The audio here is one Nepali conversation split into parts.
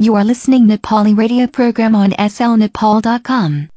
You are listening Nepali radio program on slnepal.com.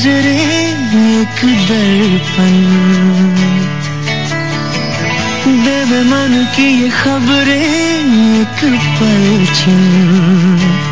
गुजरे एक दर्पण। देव मन की ये खबरें एक परछन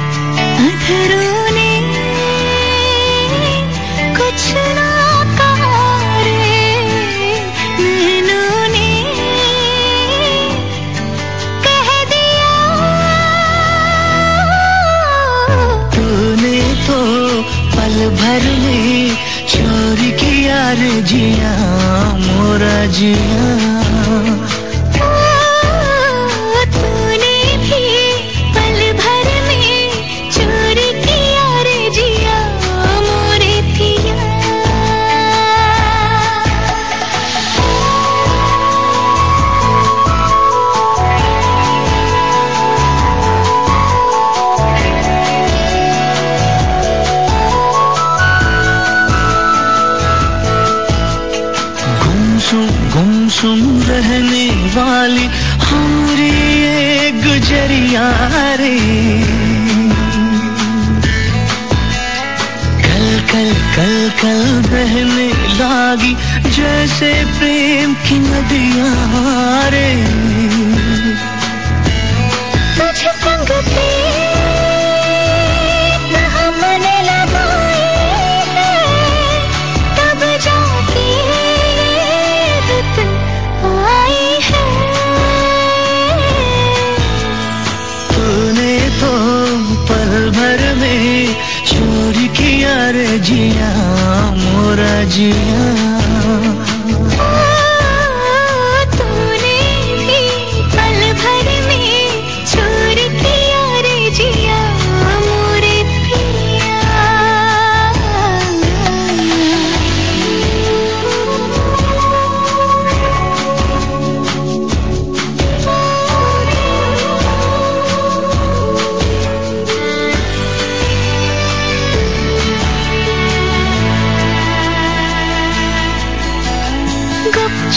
जागी जैसे प्रेम की नदियाँ हारे।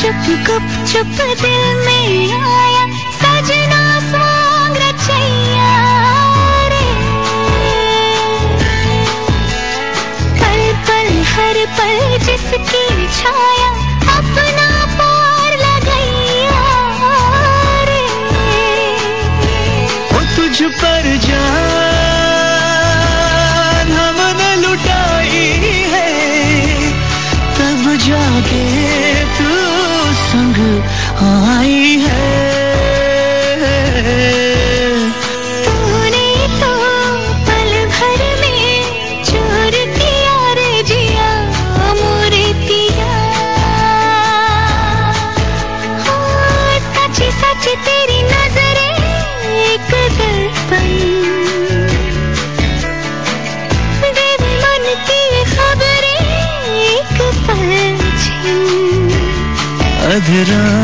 चुप गुप चुप दिल में आया, सजना सॉन्ग रचैया रे। पल पल, हर पल जिसकी छाया अपना पार लगैया रे। तुझ पर जा it up.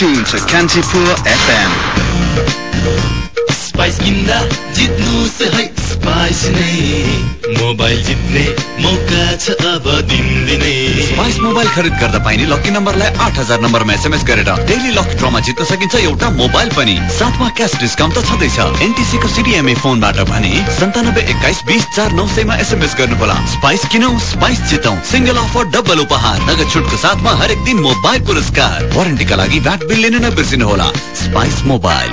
tuned to Kantipur FM. Spice किन्दा जित्नुहोस् है स्पाइस नै मोबाइल जित्ने मौका छ अब दिनदिनै। स्पाइस मोबाइल खरिद गर्दा पाइने लकी नम्बरलाई आठ हजार नम्बरमा एसएमएस गरेर डेली लकी ड्रमा जित्न सकिन्छ एउटा मोबाइल पनि। साथमा क्यास डिस्काउन्ट त छँदैछ। एनटिसीको सिडिएमए फोनबाट भने सन्तानब्बे एक्काइस बिस चार नौ सयमा एसएमएस गर्नुहोला। स्पाइस किनौ स्पाइस जितौ। सिंगल अफर डबल उपहार नगद छुटको साथमा हरेक दिन मोबाइल पुरस्कार। वारेन्टीका लागि भ्याट बिल लिन नबिर्सिनुहोला। Spice mobile.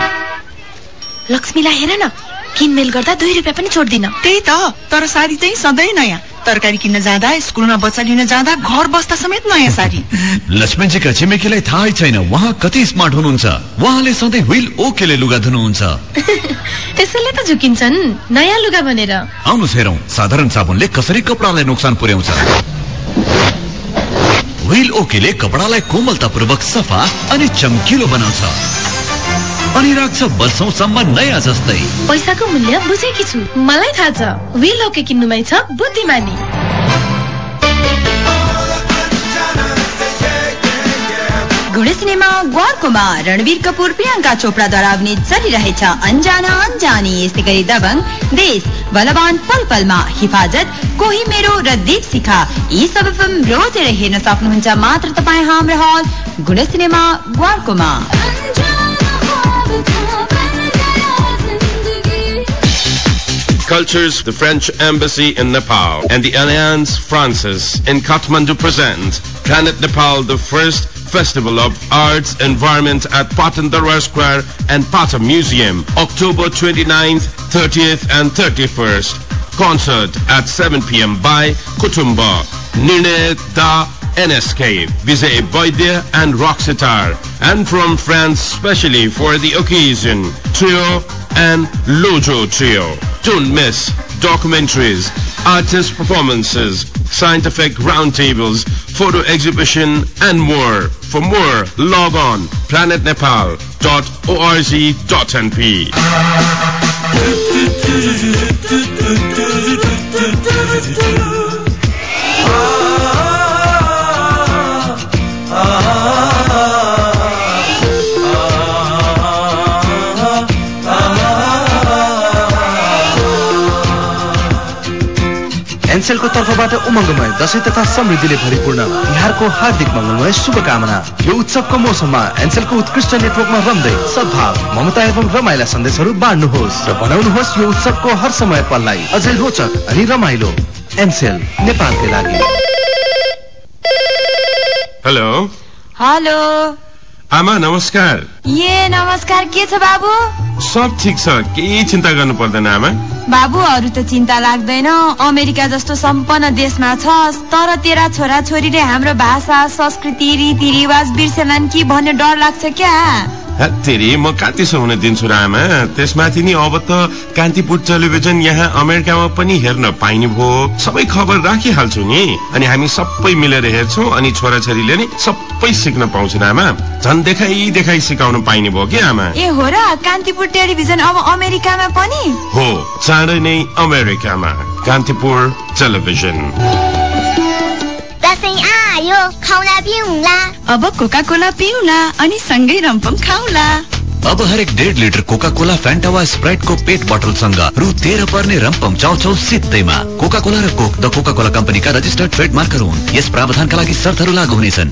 लक्ष्मीलाई हेर न। किनमेल गर्दा दुई रुपियाँ पनि छोड्दिन। त्यही त तर साडी चाहिँ सधैँ नयाँ। तरकारी किन्न जाँदा स्कुलमा बच्चा लिन जाँदा घर बस्दा समेत नयाँ साडी। लक्ष्मणजीका छिमेकीलाई थाहै छैन उहाँ कति स्मार्ट हुनुहुन्छ। उहाँले सधैँ व्हील ओकेले लुगा धुनुहुन्छ। त्यसैले त झुकिन्छन् नयाँ लुगा भनेर। आउनुहोस् हेरौँ। साधारण साबुनले कसरी कपडालाई नोक्सान पुर्याउँछ? व्हील ओकेले कपडालाई कोमलतापूर्वक सफा अनि चम्किलो बनाउँछ। अनि राख्छ वर्षौसम्म नयाँ जस्तै। पैसाको मूल्य बुझेकी छु। मलाई थाहा छ विल ओके किन्नुमै छ बुद्धिमानी। घुडे सिनेमा ग्वारकोमा रणवीर कपूर प्रियङ्का चोपडाद्वारा अभिनीत चलिरहेछ। अन्जाना अन्जानी यस्तै गरी दबङ देश बलवान पल पलमा हिफाजत कोही मेरो र देव शिखा। यी सबै फिल्म रोजेर हेर्न सक्नुहुन्छ मात्र तपाईँ हाम्रो हल। घुडे सिनेमा ग्वारकोमा Cultures, the French Embassy in Nepal, and the Alliance Francis in Kathmandu present Planet Nepal, the first Festival of Arts Environment at Patan Darbar Square and Patan Museum, October 29th, 30th, and 31st. Concert at 7 p.m. by Kutumba, Nirne Da NSK, Vijay Boydya and Roxitar. And from France, specially for the occasion, Trio and Lojo Trio. Don't miss documentaries, artist performances, scientific roundtables, photo exhibition, and more. For more, log on planetnepal.org.np. एनसेलको तर्फबाट उमङ्गमय दशैं तथा समृद्धिले भरिपूर्ण तिहारको हार्दिक मङ्गलमय शुभकामना। यो उत्सवको मौसममा एनसेलको उत्कृष्ट नेटवर्कमा रम्दै सद्भाव ममता एवं रमाइला सन्देशहरू बाँड्नुहोस् र बनाउनुहोस् यो उत्सवको हर समय पललाई। अझै रोचक अनि रमाइलो एनसेल नेपालकै लागि। हेलो हेलो आमा नमस्कार। ए नमस्कार के छ बाबु? सब ठिक छ। केही चिन्ता गर्नु पर्दैन आमा। बाबु अरू त चिन्ता लाग्दैन। अमेरिका जस्तो सम्पन्न देशमा छस् तर तेरा छोरा छोरीले हाम्रो भाषा संस्कृति रीतिरिवाज बिर्सेलान् कि भन्ने डर लाग्छ क्या? हत्तेरी म कान्तिसो हुन दिन्छु र आमा। त्यसमाथि नि अब त कान्तिपुर टेलिभिजन यहाँ अमेरिकामा पनि हेर्न पाइने भयो। सबै खबर राखिहाल्छु नि। अनि हामी सबै मिलेर हेर्छौँ अनि छोराछोरीले नि सबै सिक्न पाउँछन् आमा। झन् देखाइ देखाइ सिकाउन पाइने भयो कि आमा? ए हो र कान्तिपुर टेलिभिजन अब अमेरिकामा पनि? हो चाँडै नै अमेरिकामा। कान्तिपुर टेलिभिजन। आयो खाउला पिउला। अब कोका कोला पिउला अनि सँगै रम्पम खाउला। अब हरेक डेढ लिटर कोका कोला फ्यान्टा वा स्प्राइटको पेट बोतलसँग रु तेह्र पर्ने रम्पम चाउचाउ सित्तैमा। कोका कोला र कोक द कोका कोला कम्पनीका रजिस्टर्ड ट्रेडमार्कहरू हुन्। यस प्रावधानका लागि शर्तहरू लागू हुनेछन्।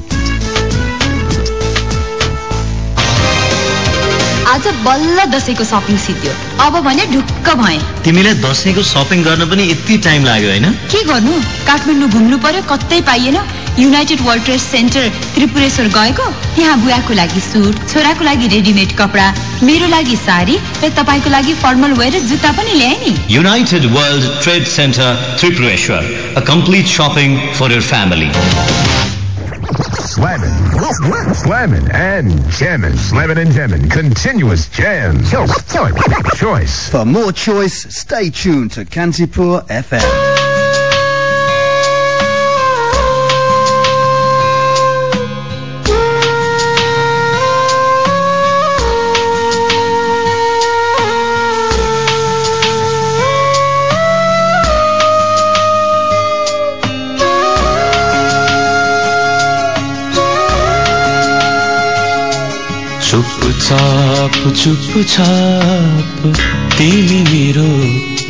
आज बल्ल दसैँको सपिङ सिद्धियो। अब भने ढुक्क भए। तिमीलाई दसैँको सपिङ गर्न पनि यति टाइम लाग्यो होइन? के गर्नु? काठमाडौँ घुम्नु पर्यो कतै पाइएन। United World Trade Center Tripureshwor गएको। त्यहाँ बुवाको लागि सुट छोराको लागि रेडिमेड कपडा मेरो लागि साडी र तपाईँको लागि फर्मल वेयर र जुत्ता पनि ल्याए नि। United World Trade Center Tripureshwor a complete shopping for your family Slamming, slamming, and jamming. Slamming and jamming. Continuous jams. Choice. For more choice, stay tuned to Kantipur FM. चुपचाप चुपचाप तिमी मेरो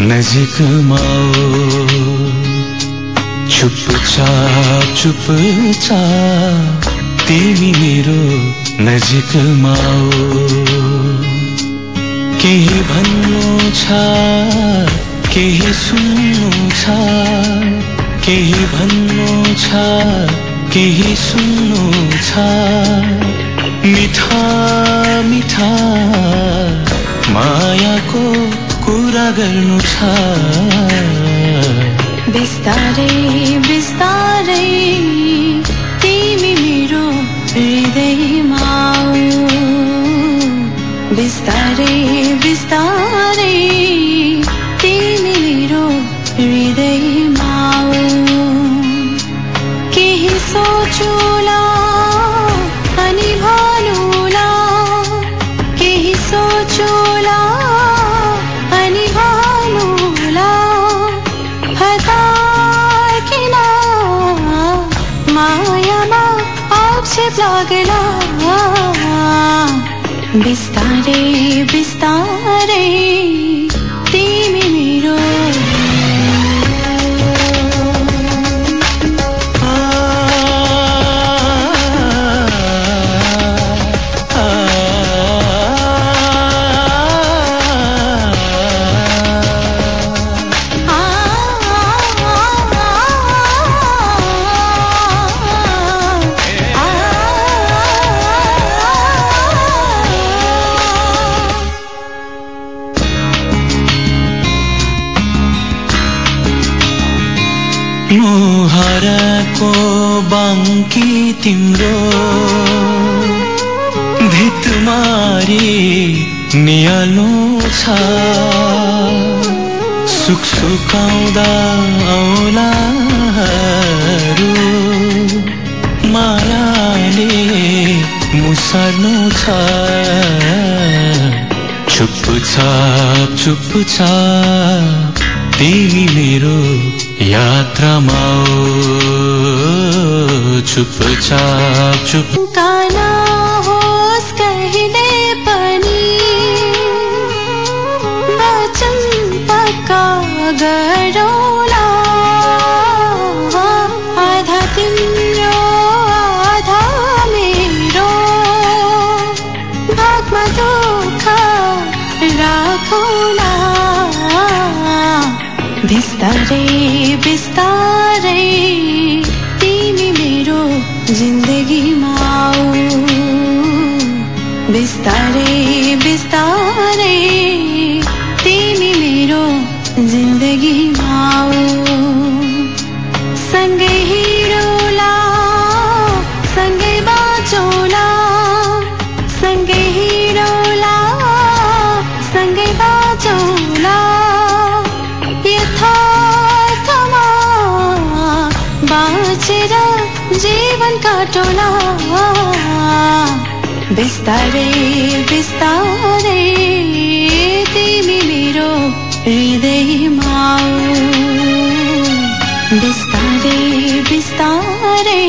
नजिकमा। चुपचाप चुपचाप तिमी मेरो नजिकमा। केही भन्नु छ केही सुन्नु छ केही भन्नु छ केही सुन्नु छ मिठा मिठा मायाको कुरा गर्नु छ बिस्तारै बिस्तारै तिमी मेरो हृदयमा। बिस्तारै बिस्तारै तिम्रो भितमारी नियालो छ। सुख सुकाउँदा औलाहरू मायाले मुसार्नु छ। चुपचाप चुपचाप तिमी मेरो यात्रामा आऊ। चुपचाप चुप। काना होस् कहिले पनि। वचन पक्का गरौँला आधा तिम्रो आधा मेरो। भागमा दुःख राखौँला बिस्तारै बिस्तारै जिन्दगीमा आऊ बिस्तारै बिस्तारै बिस्तारै तिमी मेरो हृदयमा आऊ बिस्तारै बिस्तारै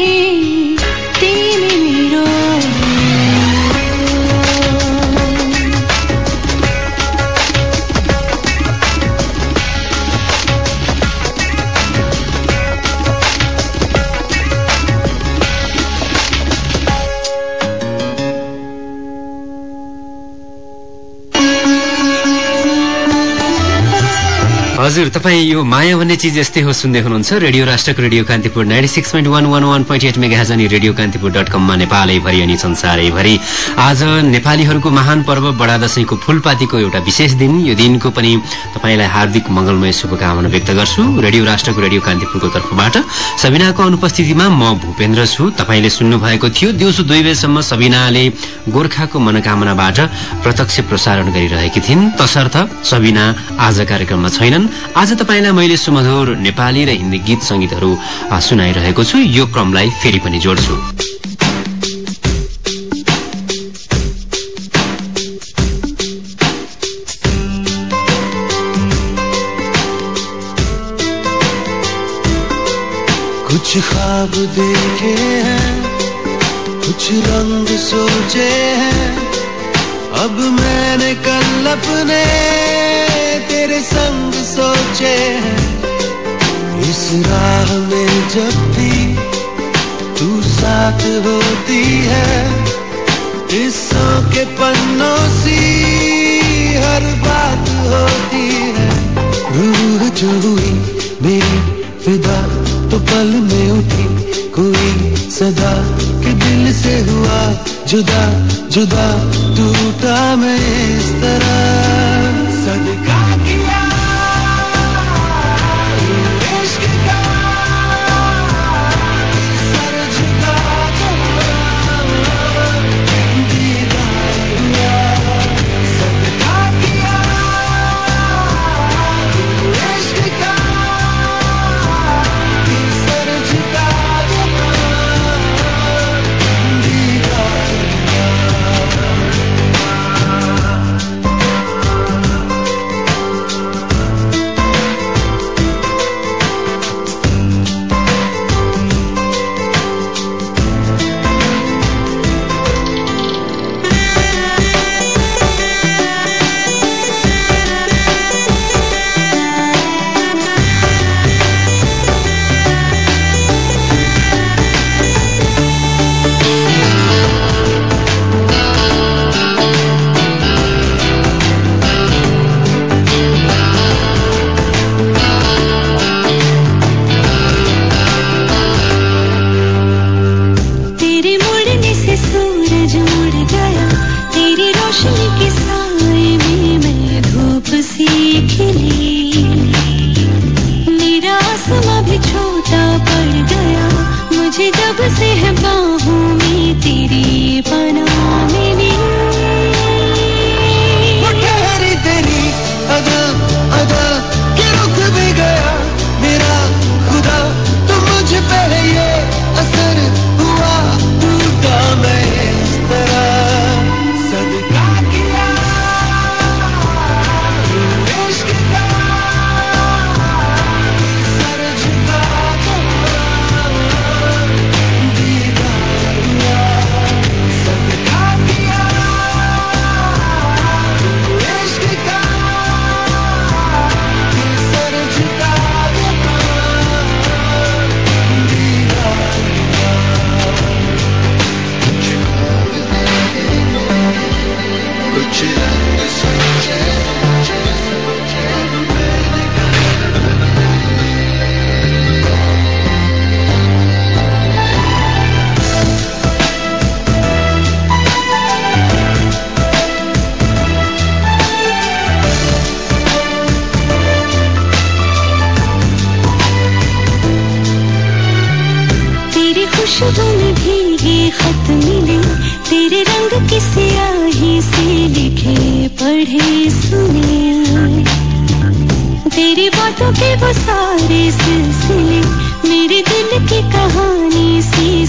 तपाईँ यो माया भन्ने चिज यस्तै हो सुन्दै हुनुहुन्छ। रेडियो राष्ट्रको radio Kantipur ninety six point one one one point eight mega अनि रेडियो कान्तिपुर डट कममा नेपालैभरि अनि संसारैभरि। आज नेपालीहरूको महान पर्व बडा दशैंको फूलपातीको एउटा विशेष दिन। यो दिनको पनि तपाईँलाई हार्दिक मंगलमय शुभकामना व्यक्त गर्छु। रेडियो राष्ट्रको रेडियो कान्तिपुरको तर्फबाट सबिनाको अनुपस्थितिमा म भूपेन्द्र छु। तपाईँले सुन्नु भएको थियो दिउँसो दुई बजेसम्म सबिनाले गोर्खाको मनोकामनाबाट प्रत्यक्ष प्रसारण गरिरहेकी थिइन्। तसर्थ सबिना आज कार्यक्रममा छैनन्। आज तपाईँलाई मैले सुमधुर नेपाली र हिन्दी गीत संगीतहरू सुनाइरहेको छु। यो क्रमलाई फेरि पनि जोड्छु। कुछ ख्वाब देखे हैं कुछ रंग सोचे हैं। अब मैंने कल अपने तेरे संग सोचे हैं। इस राह में जब भी तू साथ होती है किस्सों के पन्नों सी हर बात होती है। रूह जो हुई मेरी फिदा तो पल में उठी कोई सदा। के दिल से हुआ जुदा जुदा टूटा मैं इस तरह।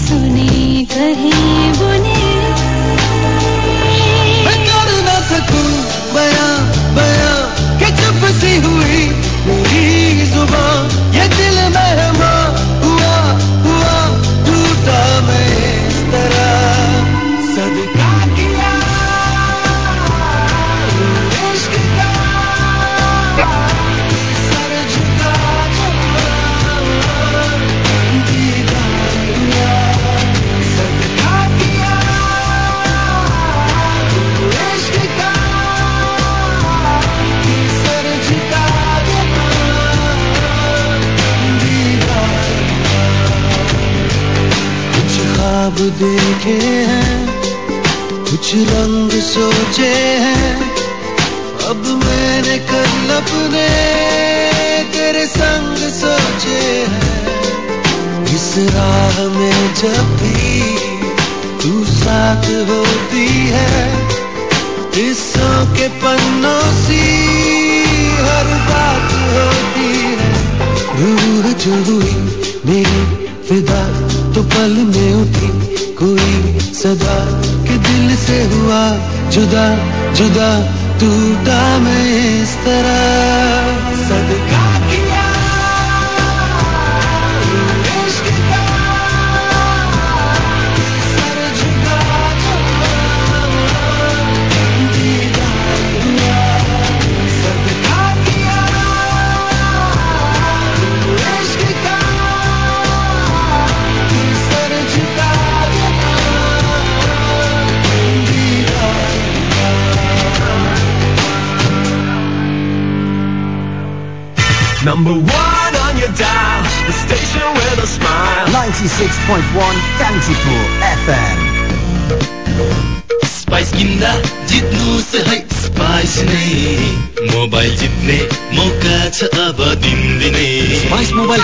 सुनी कहीं Trânsito.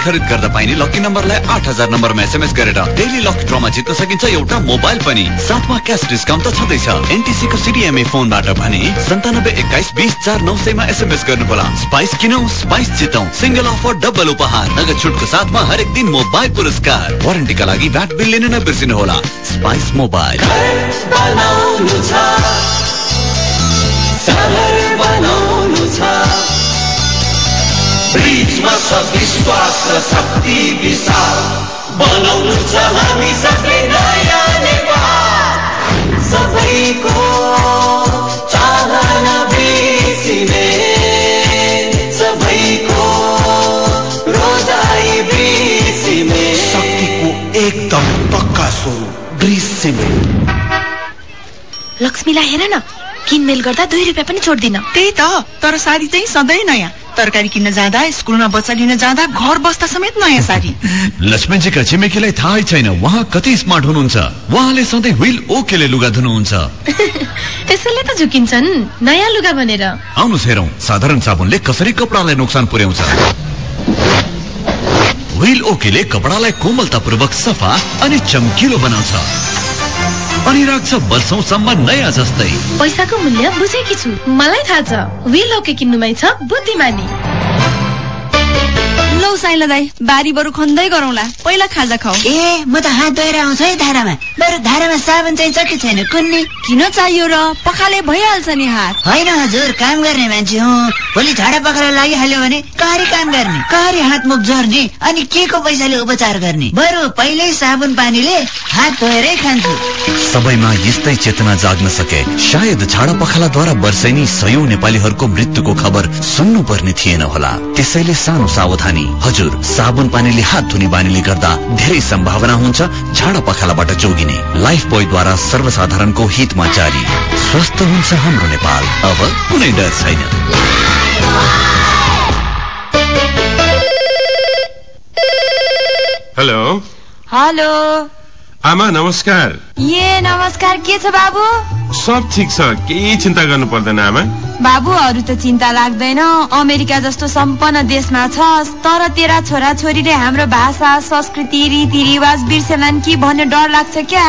खरिद गर्दा पाइने लकी नम्बरलाई आठ हजार नम्बरमा एसएमएस गरेर डेली लकी ड्रमा जित्न सकिन्छ एउटा मोबाइल पनि। साथमा क्यास डिस्काउन्ट त छँदैछ। एनटिसीको सिडिएमए फोनबाट भने सन्तानब्बे एक्काइस बिस चार नौ सयमा एसएमएस गर्नुहोला। स्पाइस किनौ स्पाइस जितौ। सिंगल अफर डबल उपहार। नगद छुटको साथमा हरेक दिन मोबाइल पुरस्कार। वारेन्टीका लागि भ्याट बिल लिन नबिर्सिनुहोला। स्पाइस मोबाइल छ विश्वास र शक्ति विशाल बनाउनु छ हामी सबै नयाँ सबैको चाहना बिर्सिने सबैको रोजाइ बिर्सिने शक्तिको एकदम पक्का स्वरूप। सिमेन्ट लक्ष्मीलाई हेर न। किनमेल गर्दा दुई रुपियाँ पनि छोड्दिन। त्यही त तर साडी चाहिँ सधैँ नयाँ। तरकारी किन्न जाँदा स्कुलमा बच्चा लिन जाँदा घर बस्दा समेत नयाँ साडी। लक्ष्मणजीका छिमेकीलाई थाहै छैन उहाँ कति स्मार्ट हुनुहुन्छ। उहाँले सधैँ व्हील ओकेले लुगा धुनुहुन्छ। त्यसैले त झुकिन्छन् नयाँ लुगा भनेर। आउनुहोस् हेरौँ। साधारण साबुनले कसरी कपडालाई नोक्सान पुर्याउँछ? व्हील ओकेले कपडालाई कोमलतापूर्वक सफा अनि चम्किलो बनाउँछ। अनि राख्छ वर्षौसम्म नयाँ जस्तै। पैसाको मूल्य बुझेकी छु। मलाई थाहा छ। विल ओके किन्नुमै छ बुद्धिमानी। लौ साइला दाई बारी बरु खन्दै गरौँला। पहिला खाजा खाऊ। ए म त हात धोएर आउँछु है धारामा। बरु धारामा साबुन चाहिँ छ कि छैन कुन्नी? किन चाहियो र? पखाले भइहाल्छ नि हात। होइन हजुर काम गर्ने मान्छे हो। भोलि झाडा पखाला लागिहाल्यो भने कहरी काम गर्ने कहरी हात मुख झर्ने अनि के को पैसाले उपचार गर्ने। बरु पहिल्यै साबुन पानीले हात धोएरै खान्छु। सबैमा यस्तै चेतना जाग्न सके। सायद झाडा पखालाद्वारा वर्षैनी सयौं नेपालीहरूको मृत्युको खबर सुन्नुपर्ने थिएन होला। त्यसैले सानो सावधानी। हजुर साबुन पानीले हात धुने बानीले गर्दा धेरै सम्भावना हुन्छ झाडा पखालाबाट जोगिने। लाइफ बोयद्वारा सर्वसाधारणको हितमा जारी। स्वस्थ हुन्छ हाम्रो नेपाल। अब कुनै डर छैन। हेलो हेलो आमा नमस्कार। ए नमस्कार के छ बाबु? सब ठिक छ। केही चिन्ता गर्नु पर्दैन आमा। बाबुहरू त चिन्ता लाग्दैन। अमेरिका जस्तो सम्पन्न देशमा छ तर तेरा छोरा छोरीले हाम्रो भाषा संस्कृति रीतिरिवाज बिर्सेलान् कि भन्ने डर लाग्छ क्या?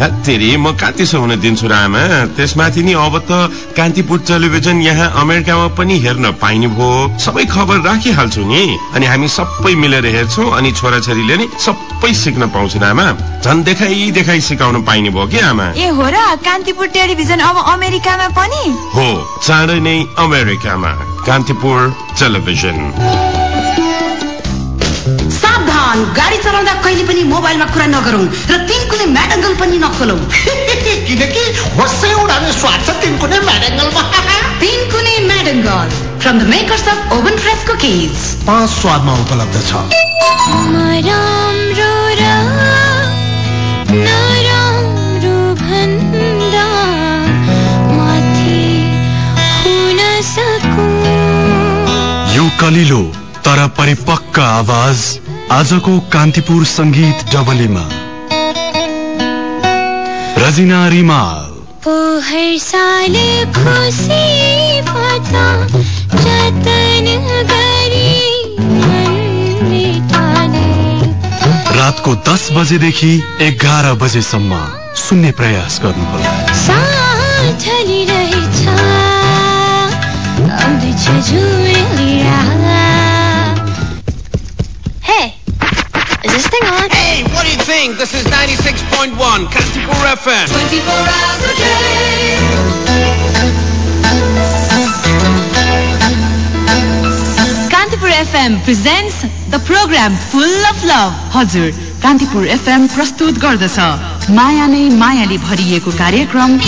तेरि म काँतिसो हुन दिन्छु र आमा त्यसमाथि नि अब त कान्तिपुर टेलिभिजन यहाँ अमेरिकामा पनि हेर्न पाइने भयो सबै खबर राखिहाल्छु नि। अनि हामी सबै मिलेर हेर्छौँ अनि छोराछोरीले नि सबै सिक्न पाउँछन् आमा। झन् देखाइ देखाइ सिकाउन पाइने भयो कि आमा? ए हो र कान्तिपुर टेलिभिजन अब अमेरिकामा पनि? हो चाँडै नै अमेरिकामा। कान्तिपुर टेलिभिजन। सावधान गाडी चलाउँदा कहिले पनि मोबाइलमा कुरा नगरौँ र तिन कुनै म्याडङ्गल पनि नखोलौँ। किनकि होस्सै उडाउने स्वाद छ तिनकुने म्याडेङ्गलमा। तिन कुनै म्याडङ्गल from the makers of oven fresh cookies पाँच स्वादमा उपलब्ध छ। नराम्रो र नराम्रो भन्दा माथि हुन सकूं। यो कलिलो तर परिपक्क आवाज। आजको कान्तिपुर संगीत डबलीमा रजिना रिमाल। पोहर साल खुसी पता जतन गरी रातको दस बजेदेखि एघार बजेसम्म सुन्ने प्रयास गर्नुहोला। साथ ढलिरहेछ आउँदैछ झुरेर This is 96.1 Kantipur FM. 24 hours a day. Kantipur FM presents the program full of love हजुर कान्तिपुर एफएम प्रस्तुत गर्दछ माया नै मायाले भरिएको कार्यक्रम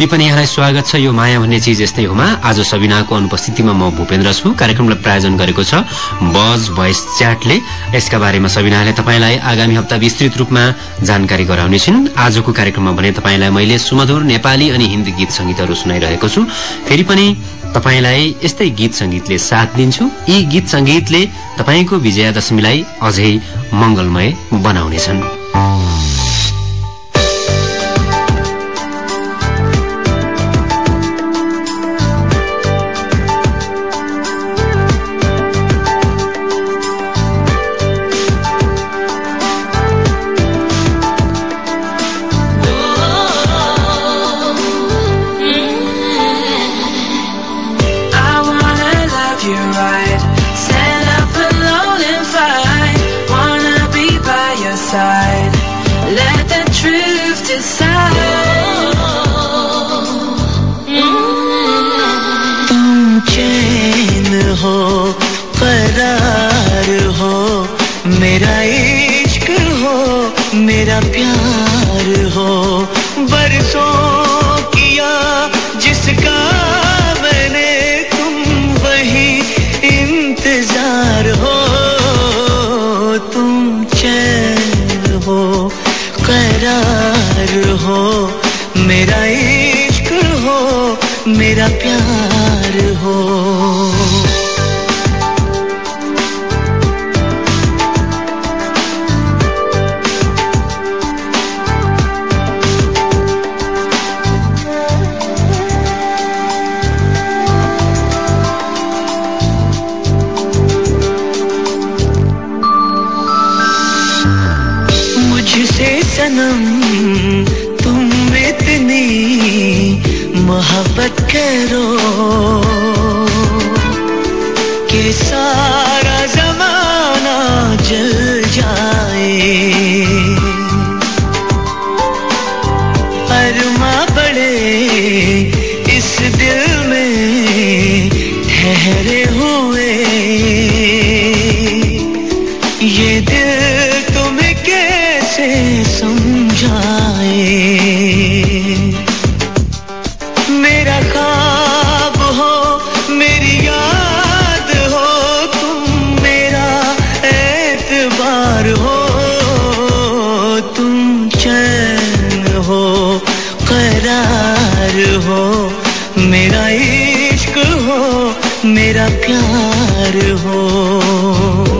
फेरि पनि यहाँलाई स्वागत छ। यो माया भन्ने चिज यस्तै होमा आज सबिनाको अनुपस्थितिमा म भूपेन्द्र छु। कार्यक्रमलाई प्रायोजन गरेको छ बज भोइस च्याटले। यसका बारेमा सबिनाले तपाईँलाई आगामी हप्ता विस्तृत रूपमा जानकारी गराउनेछिन्। आजको कार्यक्रममा भने तपाईँलाई मैले सुमधुर नेपाली अनि हिन्दी गीत संगीतहरू सुनाइरहेको छु। फेरि पनि तपाईँलाई यस्तै गीत संगीतले साथ दिन्छु। यी गीत संगीतले तपाईँको विजयादशमीलाई अझै मंगलमय बनाउनेछन्। इंतज़ार हो तुम चैन हो करार हो मेरा इश्क हो मेरा प्यार हो। quiero. मेरा प्यार हो।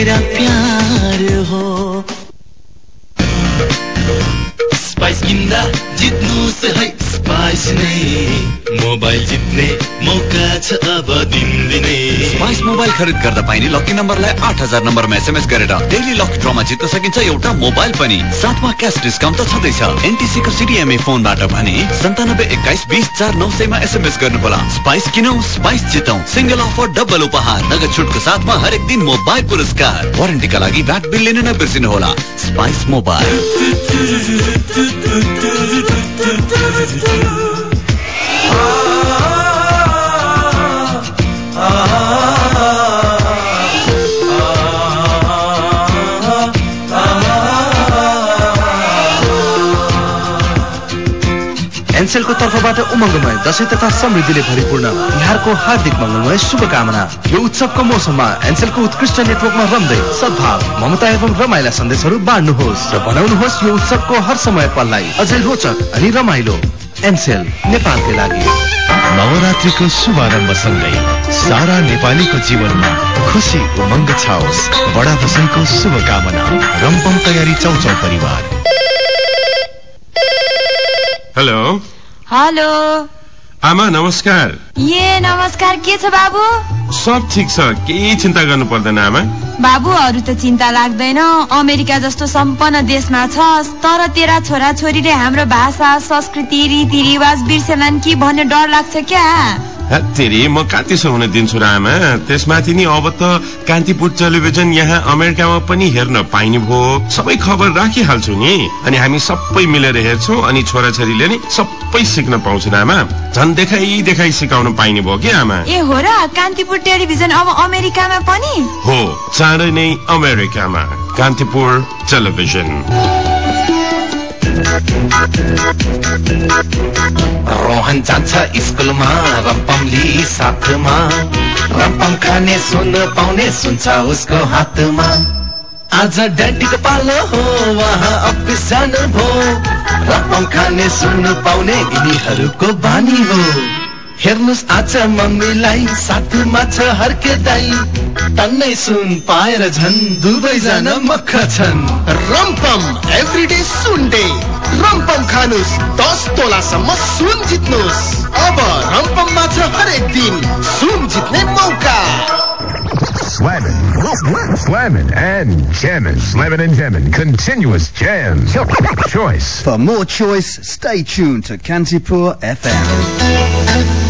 मेरा प्यार हो। स्पाइस किन्दा से है स्पाइस नै मोबाइल जित्ने मौका छ अब दिनदिनै स्पाइस मोबाइल खरिद गर्दा पाइने लकी नम्बरलाई आठ हजार नम्बरमा एसएमएस गरेर डेली लकी ड्रमा जित्न सकिन्छ एउटा मोबाइल पनि। साथमा क्यास डिस्काउन्ट त छँदैछ। एनटिसीको सिडिएमए फोनबाट भने सन्तानब्बे एक्काइस बिस चार नौ सयमा एसएमएस गर्नुहोला। स्पाइस किनौ स्पाइस जितौ। सिंगल अफर डबल उपहार। नगद छुटको साथमा हरेक दिन मोबाइल पुरस्कार। वारेन्टीका लागि ब्याट बिल लिन नबिर्सिनुहोला। Spice mobile. do do do do. do. एनसेलको तर्फबाट उमङ्गमय दशैं तथा समृद्धिले भरिपूर्ण तिहारको हार्दिक मङ्गलमय शुभकामना। यो उत्सवको मौसममा एनसेलको उत्कृष्ट नेटवर्कमा रम्दै सद्भाव ममता एवं रमाइला सन्देशहरू बाँड्नुहोस् र बनाउनुहोस् यो उत्सवको हर समय पललाई। अझै रोचक अनि रमाइलो एनसेल नेपालकै लागि। नवरात्रिको शुभारम्भसँगै सारा नेपालीको जीवनमा खुसी उमङ्ग छाओस्। बडा दशैंको शुभकामना। रम्पम तयारी चौचौ परिवार। हेलो। हेलो। आमा नमस्कार। ए नमस्कार के छ बाबु? सब ठिक छ। केही चिन्ता गर्नु पर्दैन आमा। बाबुहरू त चिन्ता लाग्दैन। अमेरिका जस्तो सम्पन्न देशमा छस् तर तेरा छोरा छोरीले हाम्रो भाषा संस्कृति रीतिरिवाज बिर्सेलान् कि भन्ने डर लाग्छ क्या? हत्तेरी म कहाँ त्यसो हुन दिन्छु र आमा त्यसमाथि नि अब त कान्तिपुर टेलिभिजन यहाँ अमेरिकामा पनि हेर्न पाइने भयो सबै खबर राखिहाल्छु नि। अनि हामी सबै मिलेर हेर्छौँ अनि छोराछोरीले नि सबै सिक्न पाउँछन् आमा झन् देखाइ देखाइ सिकाउन पाइने भयो कि आमा? ए हो र कान्तिपुर टेलिभिजन अब अमेरिकामा पनि? हो चाँडै नै अमेरिकामा। कान्तिपुर टेलिभिजन। रोहन जान्छ स्कुलमा रम्पमली साथमा। रम्पम खाने सुन पाउने सुन्छ उसको हातमा। आज ड्याडीको पालो हो उहाँ अफिस जानु भो रम्पम खाने सुन पाउने यिनीहरूको बानी हो। हेर्नुहोस् आज मम्मीलाई साथमा छ हर्के दाई टन्नै सुन पाएर झन् दुवैजना मक्ख छन् रम्पम एभ्रिडे सुन डे रम्पम खानुस् दस तोलासम्म सुन जित्नुहोस् अब रम्पममा छ हरेक दिन सुन जित्ने मौका Slamming, slamming, and jamming. Slamming and jamming. Continuous jam. Choice. For more choice, stay tuned to Kantipur FM.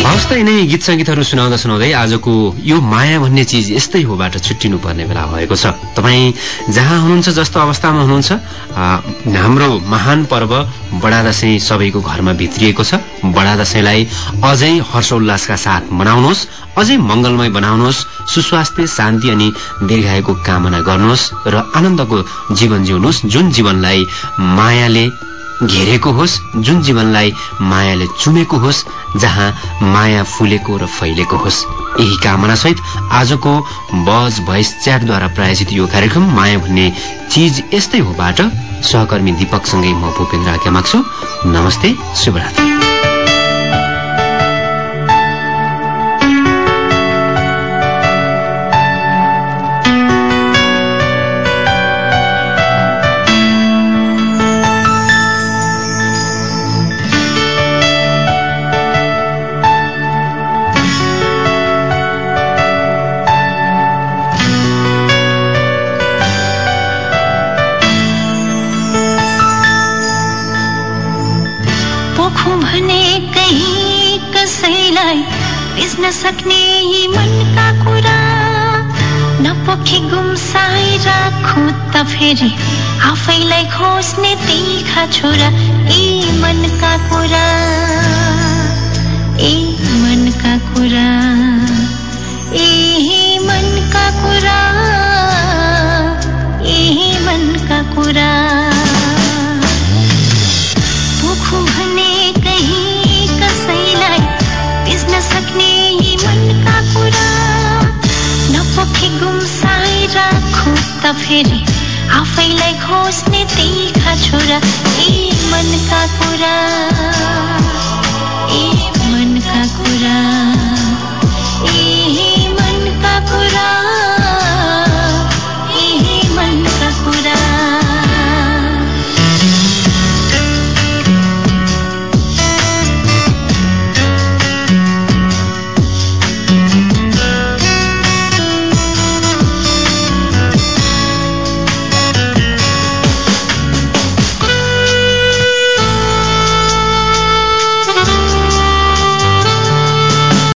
हवस् नै गीत सङ्गीतहरू सुनाउँदा सुनाउँदै आजको यो माया भन्ने चिज यस्तै होबाट छुट्टिनु पर्ने बेला भएको छ। तपाईँ जहाँ हुनुहुन्छ जस्तो अवस्थामा हुनुहुन्छ हाम्रो महान पर्व बडा दसैँ सबैको घरमा भित्रिएको छ। बडा दसैँलाई अझै हर्षोल्लासका साथ मनाउनुहोस् अझै मङ्गलमय बनाउनुहोस् सुस्वास्थ्य शान्ति अनि दीर्घायुको कामना गर्नुहोस् र आनन्दको जीवन जिउनुहोस्। जुन जीवनलाई मायाले घेरेको होस् जुन जीवनलाई मायाले चुमेको होस् जहाँ माया फुलेको र फैलेको होस्। यही कामना सहित आजको बज भोइस च्याटद्वारा प्रायोजित यो कार्यक्रम माया भन्ने चिज यस्तै होबाट सहकर्मी दीपकसँगै म भूपेन्द्र आज्ञा माग्छु। नमस्ते शुभरात्री। बिच्न सक्ने मनका कुरा नपोखी गुम्साइ राखौँ त फेरि। आफैलाई खोज्ने तिखा छोरा। यी मनका कुरा यी मनका कुरा यही त फेरि आफैलाई खोज्ने तिखा छोरा यी मनका कुरा यही मनका कुरा।